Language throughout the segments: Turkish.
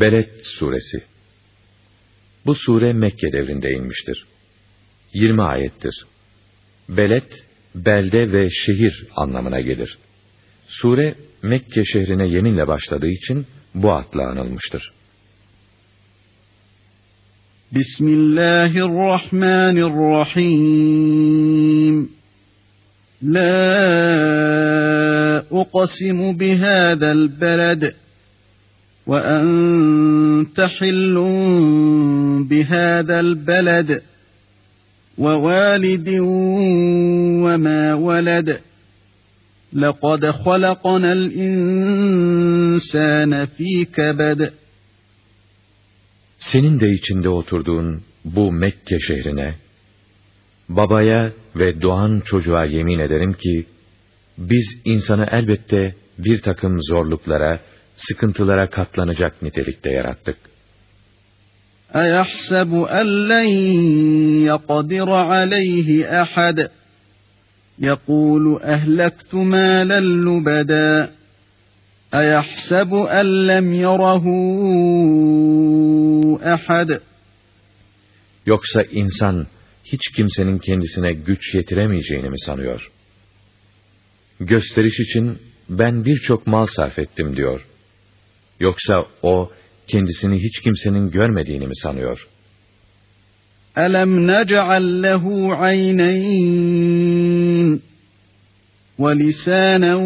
Beled suresi Bu sure Mekke devrinde inmiştir. 20 ayettir. Beled, belde ve şehir anlamına gelir. Sure, Mekke şehrine yeminle başladığı için bu adla anılmıştır. Bismillahirrahmanirrahim. La uqsimu bihadal beled. وأنت حل بهذا البلد ووالد وما ولد لقد خلقنا الإنسان في كبد Senin de içinde oturduğun bu Mekke şehrine, babaya ve doğan çocuğa yemin ederim ki, biz insanı elbette bir takım zorluklara, sıkıntılara katlanacak nitelikte yarattık. اَيَحْسَبُ اَنْ لَنْ يَقَدِرَ عَلَيْهِ اَحَدٍ يَقُولُ اَهْلَكْتُ مَالًا لُبَدًا اَيَحْسَبُ اَنْ لَمْ يَرَهُ اَحَدٍ Yoksa insan hiç kimsenin kendisine güç yetiremeyeceğini mi sanıyor? Gösteriş için ben birçok mal sarf ettim diyor. Yoksa o kendisini hiç kimsenin görmediğini mi sanıyor? Aynayn ve lisanen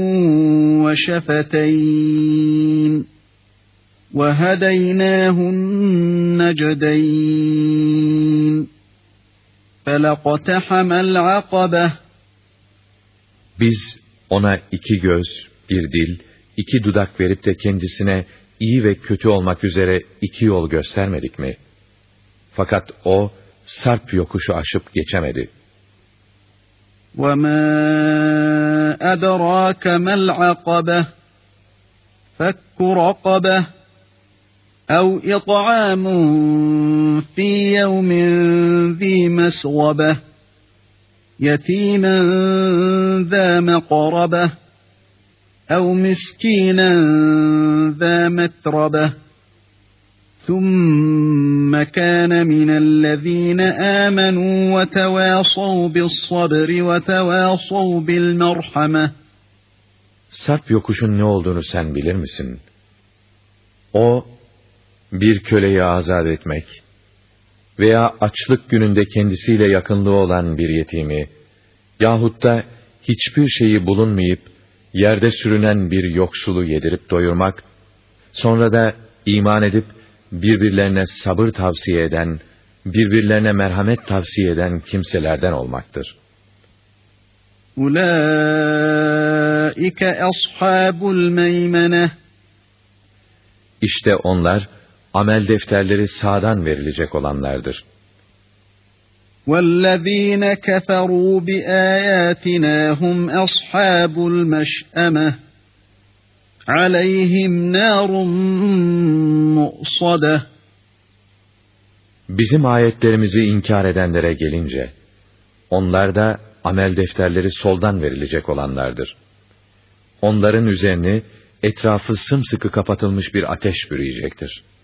ve şefeteyn ve hedeynâhun necdeyn felaqtehamel akabe Biz ona iki göz, bir dil, iki dudak verip de kendisine iyi ve kötü olmak üzere iki yol göstermedik mi? Fakat o, sarp yokuşu aşıp geçemedi. وَمَا أَدْرَاكَ مَا الْعَقَبَةِ فَكُّ رَقَبَةِ أَوْ إِطْعَامٌ فِي يَوْمٍ ذِي مَسْغَبَةٍ يَتِيمًا ذَا مَقْرَبَةٍ أو مسكينا ذا متربة ثم كان من الذين آمنوا وتواصوا بالصبر وتواصوا بالمرحمة Sarp yokuşun ne olduğunu sen bilir misin? O, bir köleyi azat etmek veya açlık gününde kendisiyle yakınlığı olan bir yetimi yahut da hiçbir şeyi bulunmayıp yerde sürünen bir yoksulu yedirip doyurmak, sonra da iman edip birbirlerine sabır tavsiye eden, birbirlerine merhamet tavsiye eden kimselerden olmaktır. Ulaike ashabul meymene İşte onlar, amel defterleri sağdan verilecek olanlardır. وَالَّذ۪ينَ كَفَرُوا بِآيَاتِنَا هُمْ أَصْحَابُ الْمَشْأَمَةِ aleyhim narun mu'sade. Bizim ayetlerimizi inkar edenlere gelince, onlar da amel defterleri soldan verilecek olanlardır. Onların üzerini etrafı sımsıkı kapatılmış bir ateş bürüyecektir.''